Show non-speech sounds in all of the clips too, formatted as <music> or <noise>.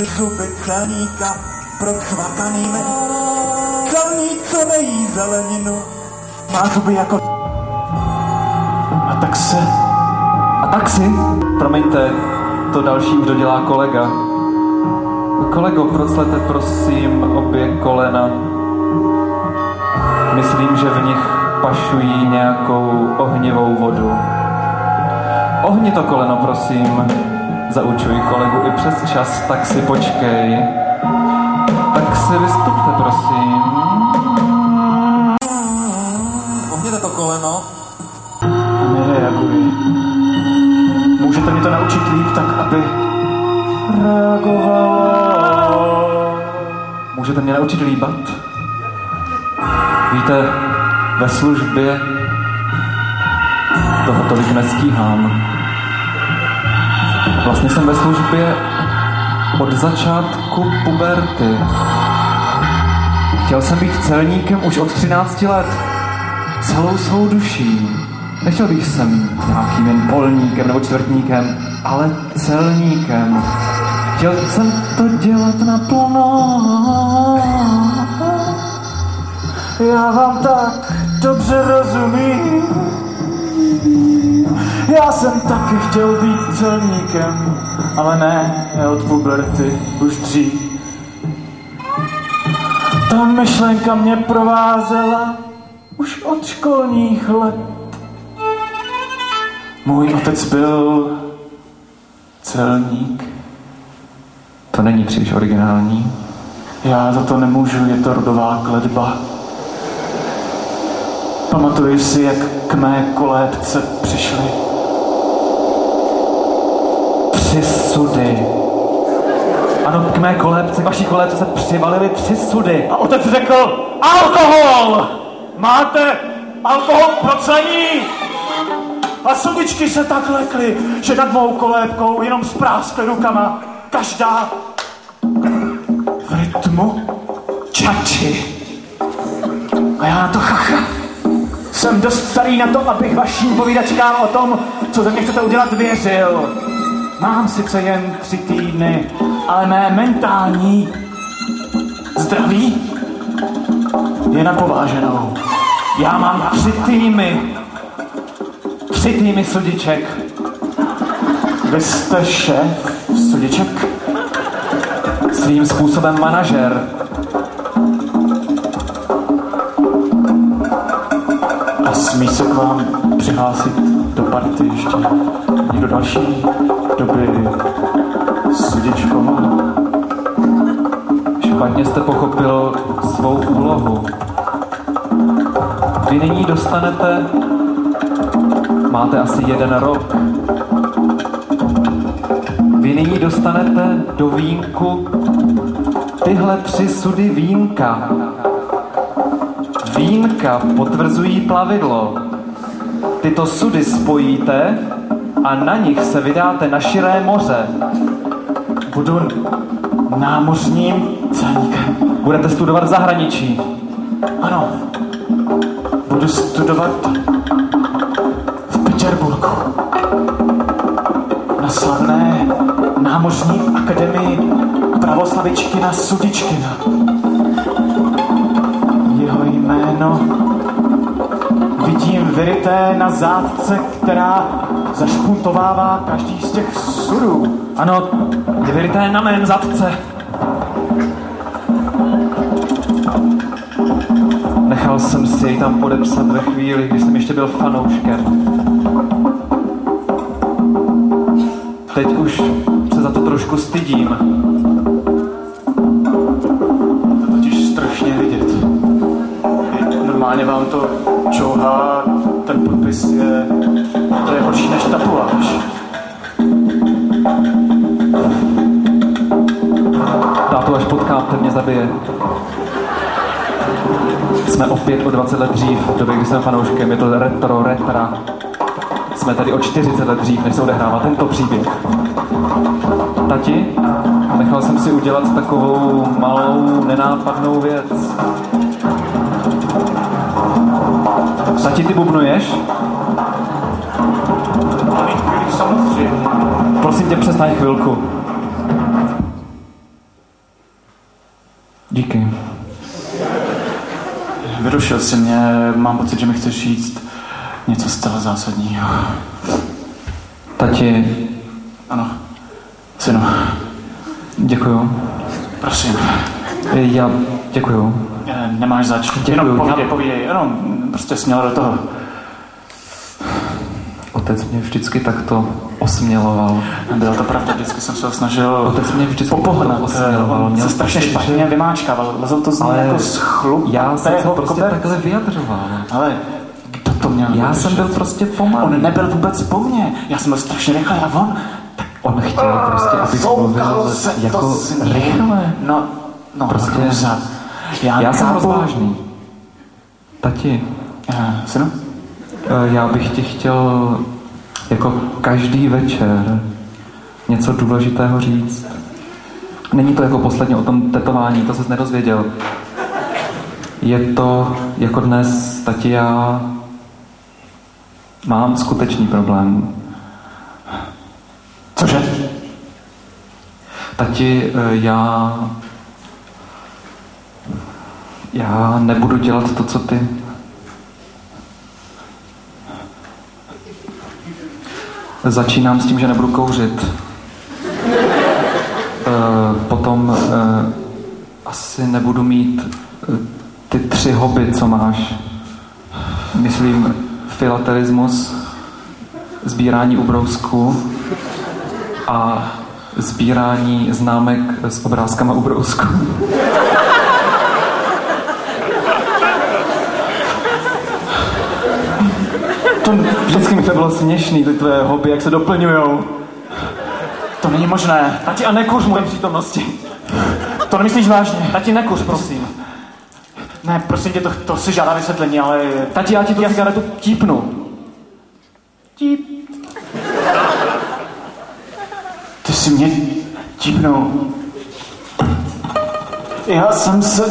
si zuby celníka procvakanými. Celník, co nejí zeleninu, má zuby jako... A tak se... A taxi? Promiňte, to další už dodělá kolega. Kolego, proclete prosím obě kolena. Myslím, že v nich pašují nějakou ohnivou vodu. Ohni to koleno, prosím. Zaučuji kolegu i přes čas, tak si počkej. Tak si vystupte, prosím. Ohněte to koleno. A nereaguji. Můžete mi to naučit líp tak, aby reagovalo. Můžete mě naučit líbat? Víte, ve službě toho tolik nestíhám. Vlastně jsem ve službě od začátku puberty. Chtěl jsem být celníkem už od 13 let. Celou svou duší. Nechtěl bych jsem nějakým jen polníkem nebo čtvrtníkem, ale celníkem. Chtěl jsem to dělat naplno. Já vám tak dobře rozumím. Já jsem taky chtěl být celníkem, ale ne, ne od puberty, už dřív. Ta myšlenka mě provázela už od školních let. Můj otec byl celník. To není příliš originální. Já za to nemůžu, je to rodová kledba. Pamatuju si, jak k mé kolébce přišli tři sudy. Ano, k mé kolébce, k vaší kolébce se přivalily tři sudy. A otec řekl, alkohol! Máte alkohol k procení? A sudičky se tak lekly, že nad mou kolébkou jenom spráskly rukama. Každá v rytmu čači. A já na to chacha. Jsem dost starý na to, abych vaším povídačkám o tom, co ze mě chcete udělat, věřil. Mám sice jen tři týdny, ale mé mentální zdraví je na pováženou. Já mám tři týmy. Tři týmy sudiček. Vy jste šéf sudiček? Svým způsobem manažer. A smí se k vám přihlásit do party ještě někdo další doby sudičkova? Špatně jste pochopil svou úlohu. Vy nyní dostanete, máte asi jeden rok, vy nyní dostanete do vínku tyhle tři sudy vínka. Vínka potvrzují plavidlo. Tyto sudy spojíte a na nich se vydáte na širé moře. Budu námořním celníkem. Budete studovat v zahraničí. Ano, budu studovat v Petěrburgu. Na slavné námořní akademii pravoslavičkina Sudičkina. Jeho jméno vidím vyryté na zátce, která zašpuntovává každý z těch sudů. Ano, vyryté na mém zadce. Nechal jsem si jej tam podepsat ve chvíli, kdy jsem ještě byl fanouškem. Teď už se za to trošku stydím. To totiž strašně vidět. Normálně vám to čouhá, ten podpis je, to je horší než zabije. Jsme opět o 20 let dřív, v době, kdy jsem fanouškem, je to retro, retra. Jsme tady o 40 let dřív, než se odehrává tento příběh. Tati, nechal jsem si udělat takovou malou, nenápadnou věc. Tati, ty bubnuješ? Samozřejmě. Prosím tě, přestaň chvilku. Díky. Vyrušil jsi mě, mám pocit, že mi chceš říct něco zcela zásadního. Tati, Ano, synu, děkuju. prosím, Já děkuju. eh, nemáš zač. Děkuju, Jenom povídej, já- povídej, jenom prostě směl do toho. Otec mě vždycky takto osměloval. Byla to pravda, vždycky jsem se ho snažil Otec mě vždycky popohnat. takto osměloval. Měl se strašně špatně vymáčkával, lezl to z něj jako z chlup. Já jsem se prostě koberce. takhle vyjadřoval. Ale kdo to měl Já jsem byl prostě pomalý. On nebyl vůbec po mně, já jsem byl strašně rychlý a on... Tak On chtěl prostě, abych mluvil jako rychle. No, no, Prostě- prostě... Já, Já jsem rozvážný. Tati, Eh, Synu? eh, já bych ti chtěl jako každý večer něco důležitého říct. Není to jako posledně o tom tetování, to ses nedozvěděl. Je to jako dnes, tati, já mám skutečný problém. Cože? Tati, eh, já... Já nebudu dělat to, co ty. Začínám s tím, že nebudu kouřit. Eh, Potom eh, asi nebudu mít eh, ty tři hobby, co máš. Myslím filatelismus, sbírání ubrousku a sbírání známek s obrázkama ubrousku. To vždycky mi to bylo směšný, ty tvoje hobby, jak se doplňujou. To není možné. Tati, a nekuř moje přítomnosti. To nemyslíš vážně? Tati, nekuř, prosím. Ne, prosím tě, to, to si žádá vysvětlení, ale... Tati, já ti tu cigaretu típnu. Típ. Ty jsi mě típnul. Já jsem se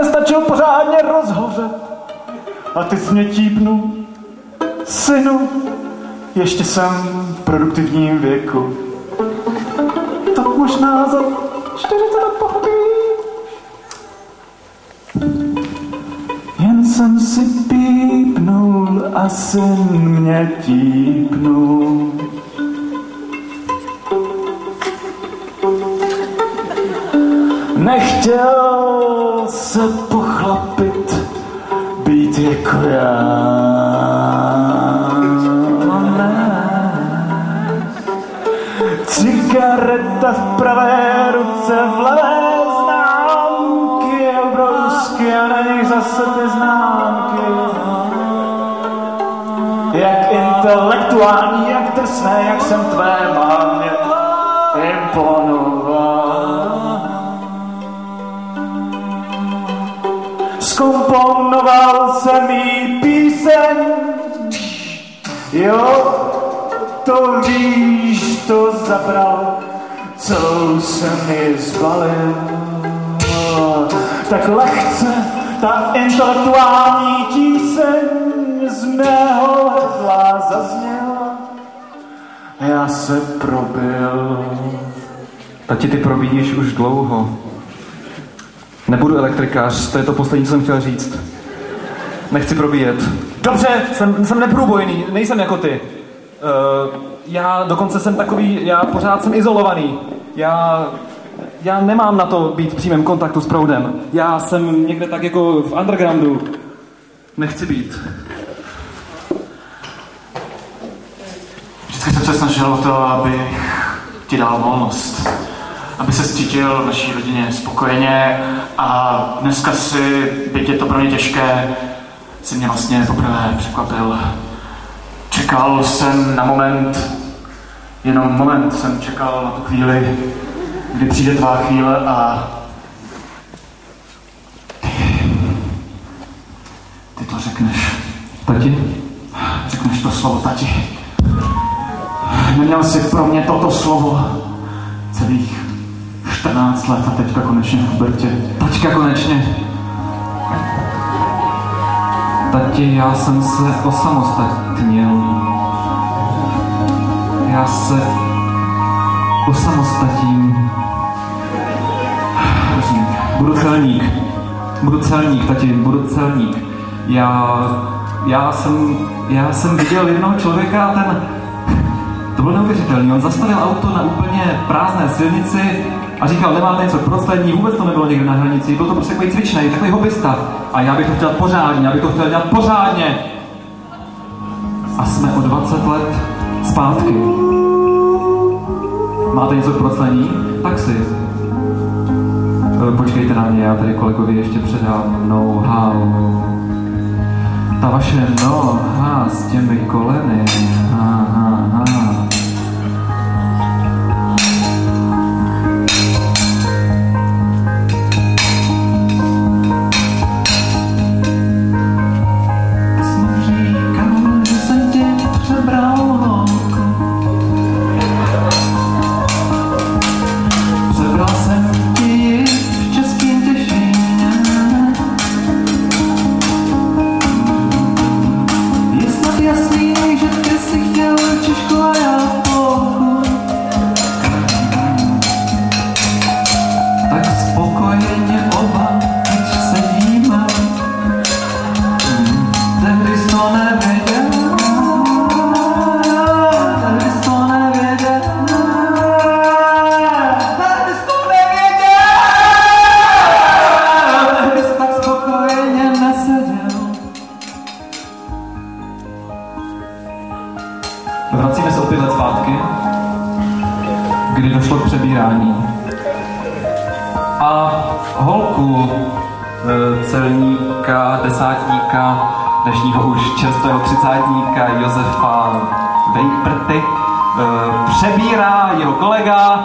nestačil pořádně rozhořet. A ty jsi mě típnul. Synu, ještě jsem v produktivním věku. Tak možná za 40 let pochopíš. Jen jsem si pípnul a syn mě típnul. Nechtěl se pochlapit, být jako já. Cigareta v pravé ruce, v levé známky, obrousky a na nich zase ty známky. Jak intelektuální, jak drsné, jak jsem tvé mámě imponoval. Skomponoval jsem jí píseň, jo, to víš, to zabral, celou jsem ji zbalil. Tak lehce ta intelektuální tíseň z mého hrdla zazněla. Já se probil. Tati, ty probíjíš už dlouho. Nebudu elektrikář, to je to poslední, co jsem chtěl říct. Nechci probíjet. Dobře, jsem, jsem neprůbojný, nejsem jako ty. Uh, já dokonce jsem takový, já pořád jsem izolovaný. Já, já nemám na to být v přímém kontaktu s proudem. Já jsem někde tak jako v undergroundu. Nechci být. Vždycky jsem se snažil o to, aby ti dal volnost. Aby se cítil v naší rodině spokojeně a dneska si, byť je to pro mě těžké, si mě vlastně poprvé překvapil. Čekal jsem na moment, jenom moment jsem čekal na tu chvíli, kdy přijde tvá chvíle a ty, ty to řekneš. Tati? Řekneš to slovo, tati. Neměl jsi pro mě toto slovo celých 14 let a teďka konečně v pubertě. Teďka konečně. Tati, já jsem se osamostatnil. Já se osamostatím. Budu celník. Budu celník, tati, budu celník. Já, já jsem, já jsem viděl jednoho člověka a ten, to bylo neuvěřitelné. On zastavil auto na úplně prázdné silnici a říkal, nemáte něco k proclení, vůbec to nebylo někde na hranici, byl to prostě takový cvičný, takový hobbysta. A já bych to chtěl pořádně, já bych to chtěl dělat pořádně. A jsme o 20 let zpátky. Máte něco k proclení? Tak si. Eh, Počkejte na mě, já tady kolegovi ještě předám know-how. Ta vaše noha s těmi koleny. Ha, dnešního už čerstvého třicátníka Josefa Vejprty e, přebírá jeho kolega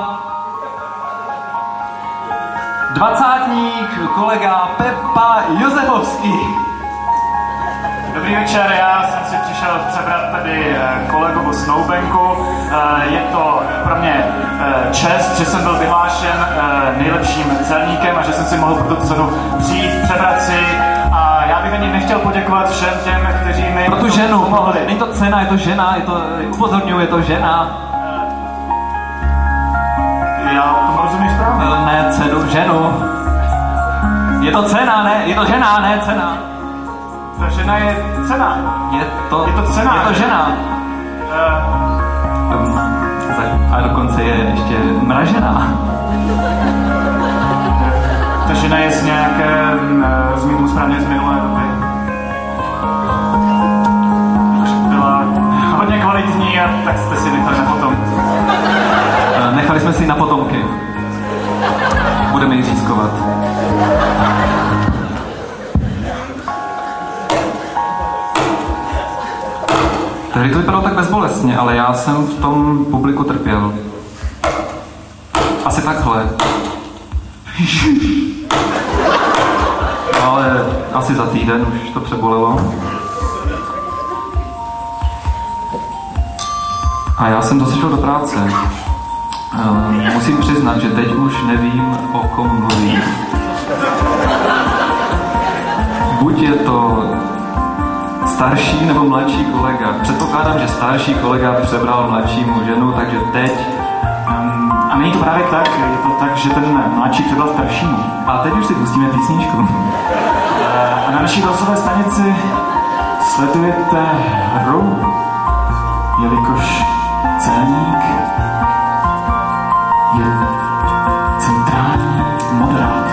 dvacátník, kolega Pepa Josefovský. Dobrý večer, já jsem si přišel přebrat tady eh, kolegovu snoubenku. Eh, Je to pro mě eh, čest, že jsem byl vyhlášen eh, nejlepším celníkem a že jsem si mohl pro tu cenu přijít, přebrat si. Bych ani nechtěl poděkovat všem těm, kteří mi Pro tu ženu, pomohli. není to cena, je to žena, je to, upozorňuji, je to žena. Já tomu rozumím správně. E, Ne cenu, ženu. Je to cena, ne, je to žena, ne cena. Ta žena je cena. Je to, Je to cena, je to že? žena. Eh, za- A dokonce je ještě mražená. Žena je z nějaké, mm, eh, tomu správně, z minulé doby. Byla hodně kvalitní a tak jste si nechali na potom. E, Nechali jsme si na potomky. Budeme ji řízkovat. Tehdy to vypadalo tak bezbolestně, ale já jsem v tom publiku trpěl. Asi takhle. <laughs> Ale asi za týden už to přebolelo. A já jsem zase šel do práce. Eh, Musím přiznat, že teď už nevím, o kom mluvím. Buď je to starší nebo mladší kolega. Předpokládám, že starší kolega přebral mladšímu ženu, takže teď... A není to právě tak, je to tak, že ten mladší předal staršímu. A teď už si pustíme písničku. Eh, A na naší hlasové stanici sledujete hru, jelikož celník je centrální moderátor.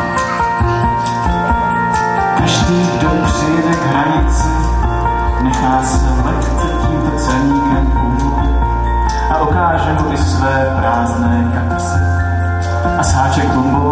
Každý, kdo přijde k hranici, nechá se lehce tímto celníkem a ukáže mu i své prázdné a sáček bombónů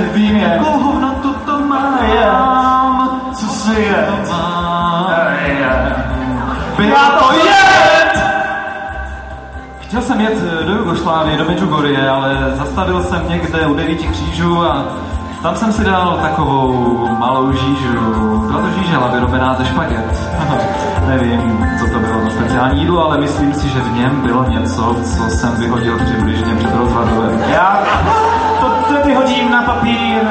jakou Myslím, to má. myslím, záleží, co si předvím, je. To má. jet, co si jet, Bylo Já to jet! Chtěl jsem jet do Jugoslávie, do Medjugorje, ale zastavil jsem někde u devíti křížů a tam jsem si dal takovou malou žížu. Byla to žížela vyrobená ze špaget. <laughs> Nevím, co to bylo za speciální jídlo, ale myslím si, že v něm bylo něco, co jsem vyhodil přibližně před rozvadovem. Já to tedy hodím na papír,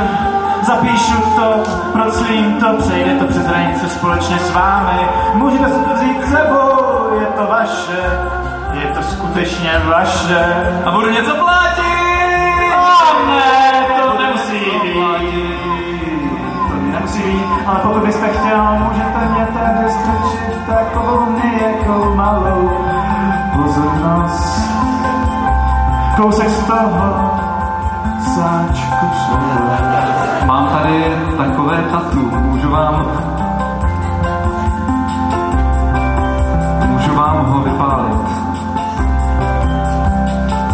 zapíšu to, proclím to, přejde to přes hranice společně s vámi. Můžete si to vzít sebou, je to vaše, je to skutečně vaše. A budu něco platit! A ne, to nemusí být. To nemusí být, ale pokud byste chtěl, můžete mě tady strčit takovou nějakou malou pozornost. Kousek z toho sáčku třeba. Mám tady takové tatu, můžu vám... Můžu vám ho vypálit.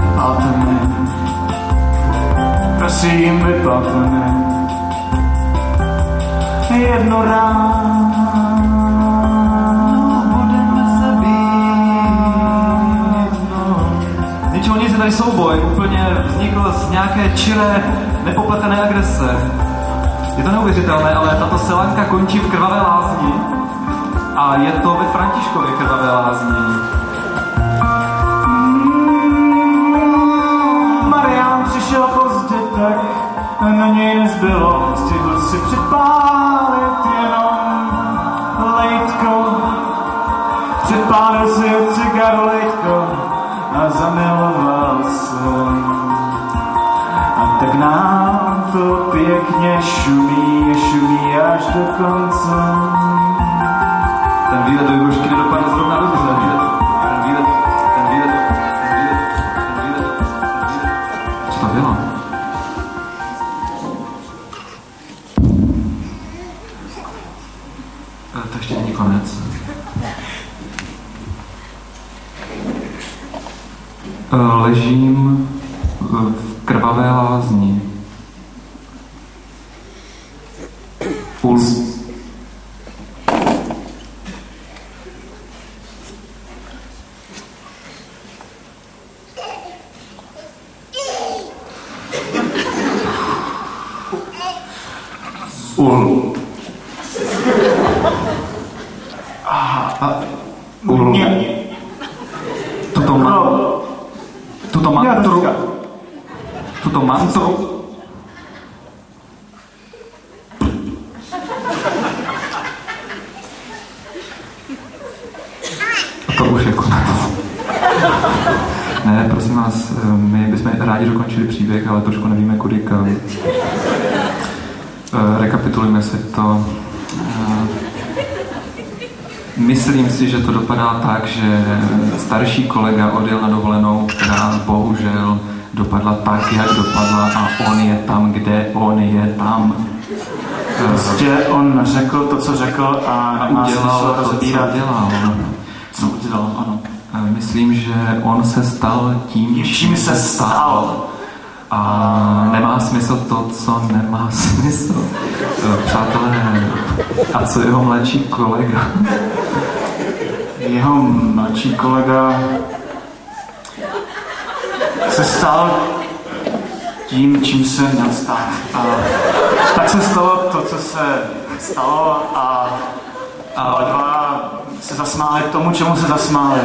Vypalte mi. Prosím, vypalte mi. Jedno ráno Tady souboj, úplně vznikl z nějaké čiré, nepopletené agrese. Je to neuvěřitelné, ale tato selanka končí v krvavé lázni. A je to ve Františkově krvavé lázni. Marián přišel pozdě, tak na něj nezbylo. Stihl si připálit jenom lejtko. Připálil si cigaru lejtko a zamiloval tak nám to pěkně šumí, šumí až do konce. Ten výlet do Jugošky nedopadl zrovna dobře. Ten výlet, ten výlet, ten výlet, ten výlet. Co to bylo? Eh, To ještě není konec. Eh, Ležím v krvavé lázni. Puls Ul. Ul. Mě. Tuto, ma- No, tuto já to mantru, říkám. tuto mantru, A to už je konec. Ne, prosím vás, eh, my bychom rádi dokončili příběh, ale trošku nevíme kudy kam. Eh, Rekapitulujeme si to. Eh, Myslím si, že to dopadá tak, že starší kolega odjel na dovolenou, která bohužel dopadla tak, jak dopadla a on je tam, kde on je tam. Prostě on řekl to, co řekl a A udělal to, co dělal. Co udělal, ano. Myslím, že on se stal tím, Čím se stal. A nemá smysl to, co nemá <laughs> smysl. Přátelé, a co jeho mladší kolega? Jeho mladší kolega se stal tím, čím se měl stát. A tak se stalo to, co se stalo a, a dva se zasmáli tomu, čemu se zasmáli.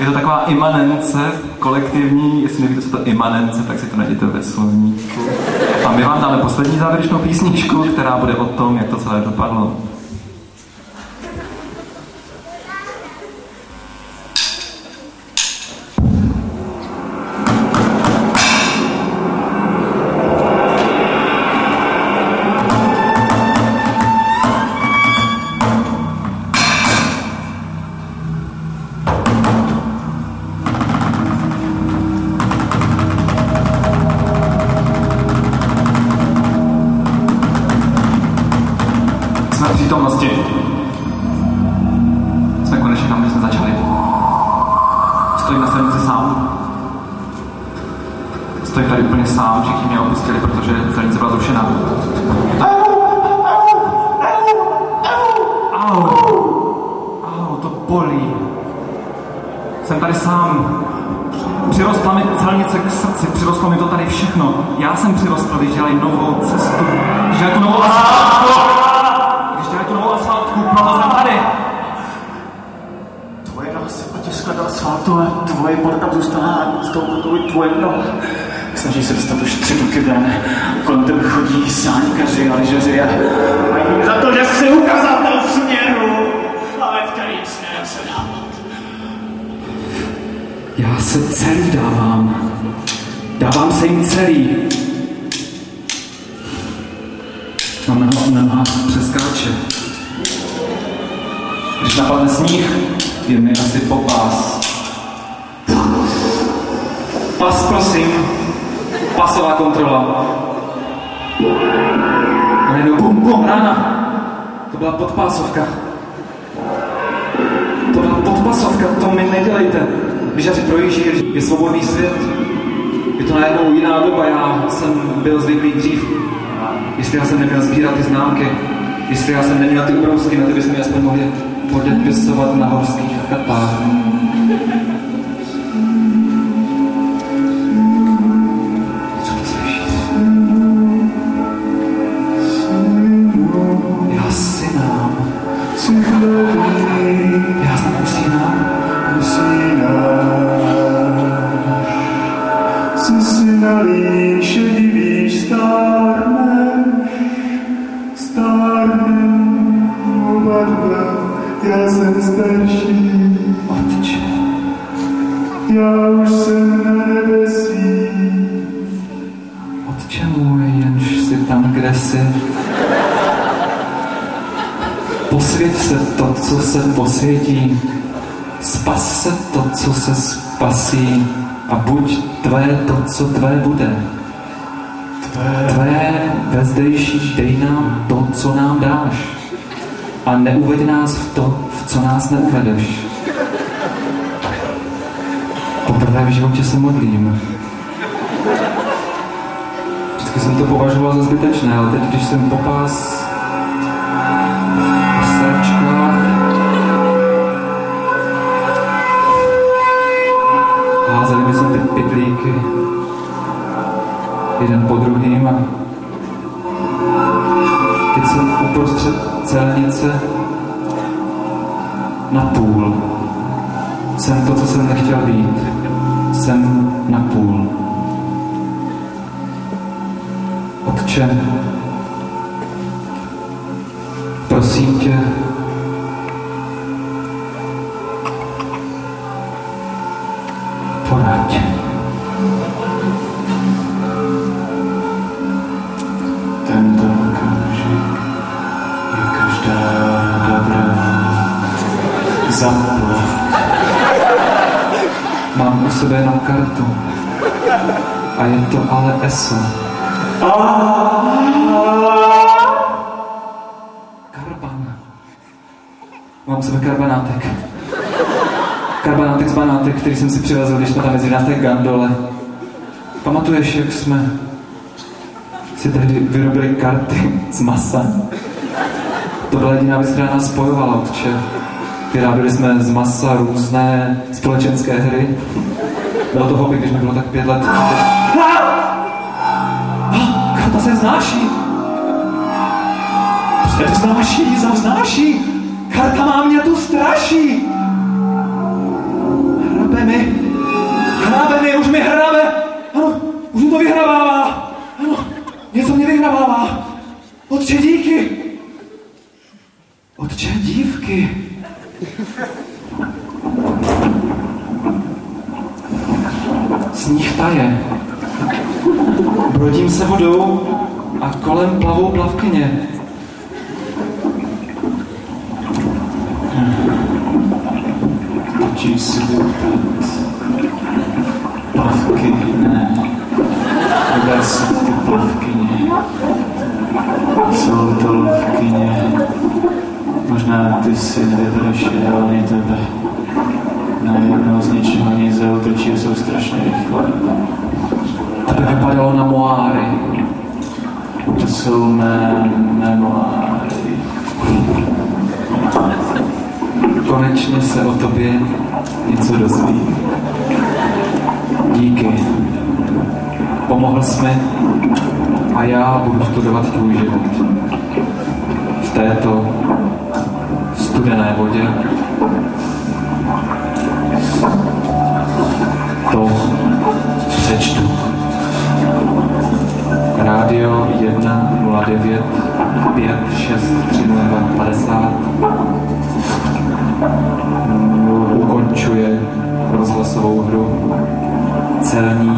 Je to taková imanence kolektivní, jestli nevíte, co to imanence, tak si to najděte ve slovníku. A my vám dáme poslední závěrečnou písničku, která bude o tom, jak to celé dopadlo. Já jsem přirostl, když dělali novou cestu, když dělali tu novou asfaltku, když dělali tu novou asfaltku, proto jsem tady. Tvoje noha se potiskla do asfaltu a tvoje bota tam zůstala s tou botou i tvoje noha. Snaží se dostat už tři roky ven. Kolem tebe chodí sáňkaři a lyžaři a mají za to, že jsi ukazatel směru. Ale kterým směrem se dávat? Já se celý dávám. Dávám se jim celý. Na nohách přeskáče. Když napadne sníh, je mi asi popás. Pas, prosím. Pasová kontrola. A najednou bum, bum, rána. To byla podpásovka. To byla podpasovka, to mi nedělejte. Lyžaři projíždí, je svobodný svět. Je to najednou jiná doba, já jsem byl zvyklý dřív. Jestli já jsem neměl sbírat ty známky, jestli já jsem neměl ty ubrousky, na bychom mi aspoň mohli podepisovat na horských chatách. Posvětí. Spas se to, co se spasí. A buď tvé to, co tvé bude. Tvé vezdejší dej nám to, co nám dáš. A neuveď nás v to, v co nás neuvedeš. Poprvé v životě se modlím. Vždycky jsem to považoval za zbytečné, ale teď, když jsem popás jeden po druhým a teď jsem uprostřed celnice na půl. Jsem to, co jsem nechtěl být. Jsem na půl. Otče, prosím tě, kartu. A je to ale ESO. Karban. Mám sebe karbanátek. Karbanátek z banátek, který jsem si přivezl, když jsme tam jezdili na té gandole. Pamatuješ, jak jsme si tehdy vyrobili karty z masa? To byla jediná věc, která nás spojovala, otče. Vyráběli jsme z masa různé společenské hry. Bylo to hobby, když mi bylo tak pět let. Karta se vznáší. Převznáší, zavznáší. Karta má mě tu straší. Hrabe mi. Hrabe mi, už mi hrabe. Ano, už mi to vyhrabává. Ano, něco mě vyhrabává. Otče, díky. Otče, dívky. Sníh taje. Brodím se vodou a kolem plavou plavkyně. Točíš si vyptat. Plavky, ne. Kde jsou ty plavkyně? Jsou to lovkyně. Možná ty si nevybereš ideálně tebe. jsou mé memoáry. Konečně se o tobě něco dozvím. Díky. Pomohl jsi mi a já budu studovat tvůj život. V této studené vodě to přečtu. Rádio 1 09 50 ukončuje rozhlasovou hru celní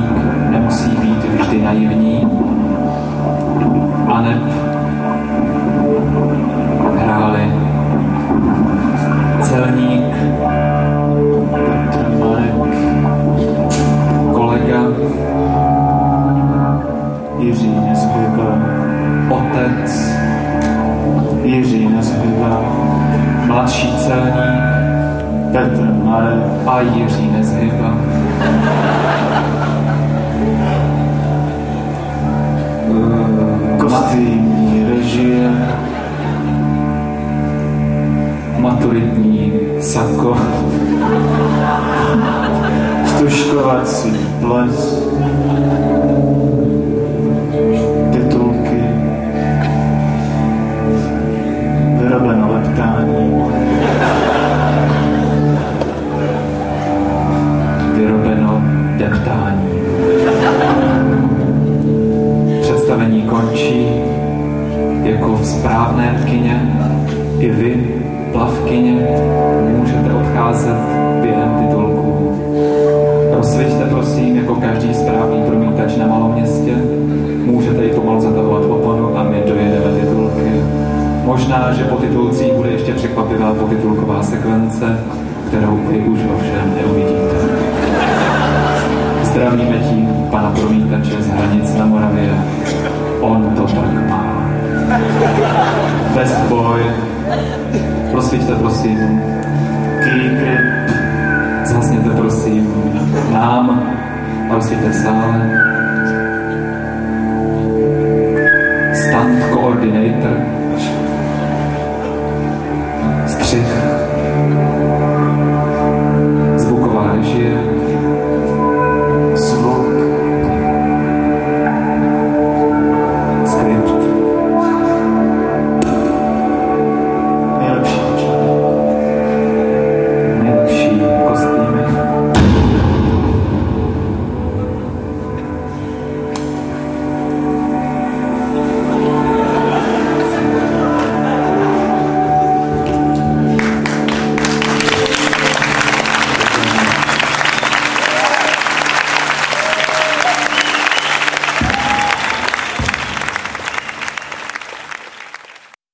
prosím. Kýkne, zhasněte prosím nám a osvětě sále.